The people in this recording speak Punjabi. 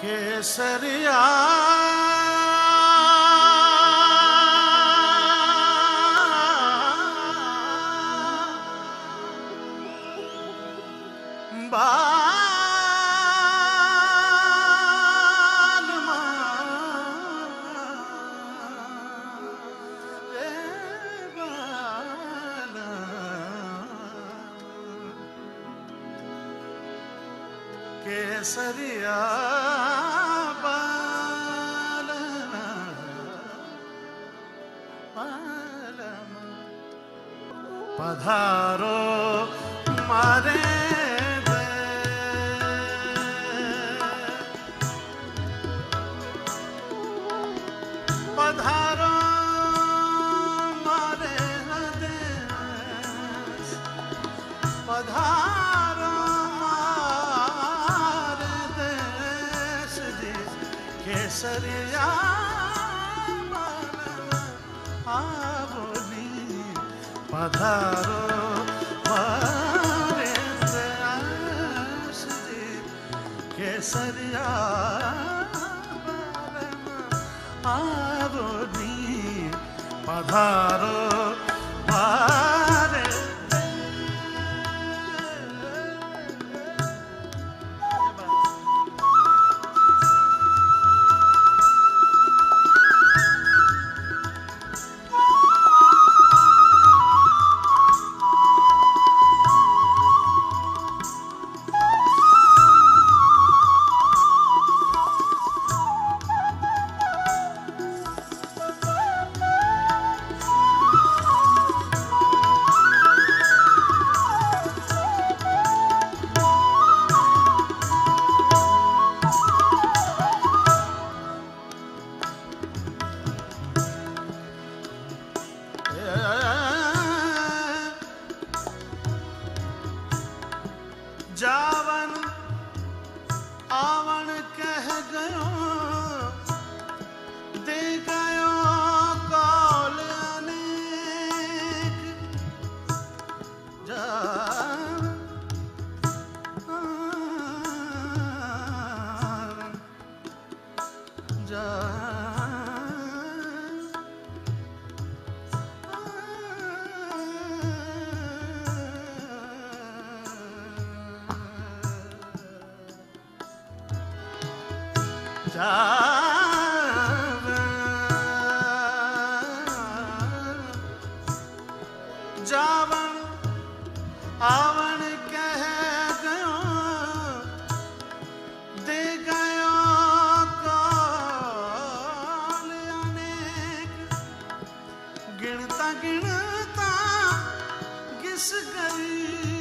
¿Qué sería? Bye. केसरिया बालना बालमा पधारो मारे ਸਰਿਆ ਮਨ ਆਵਨੀ ਪਧਾਰੋ ਮਾਰੇ ਸਾਸ ਪਧਾਰੋ ਜਾਵਣ ਆਵਣ ਅਨੇਕ ਗਿਣਤਾ ਕਿਸ ਗਈ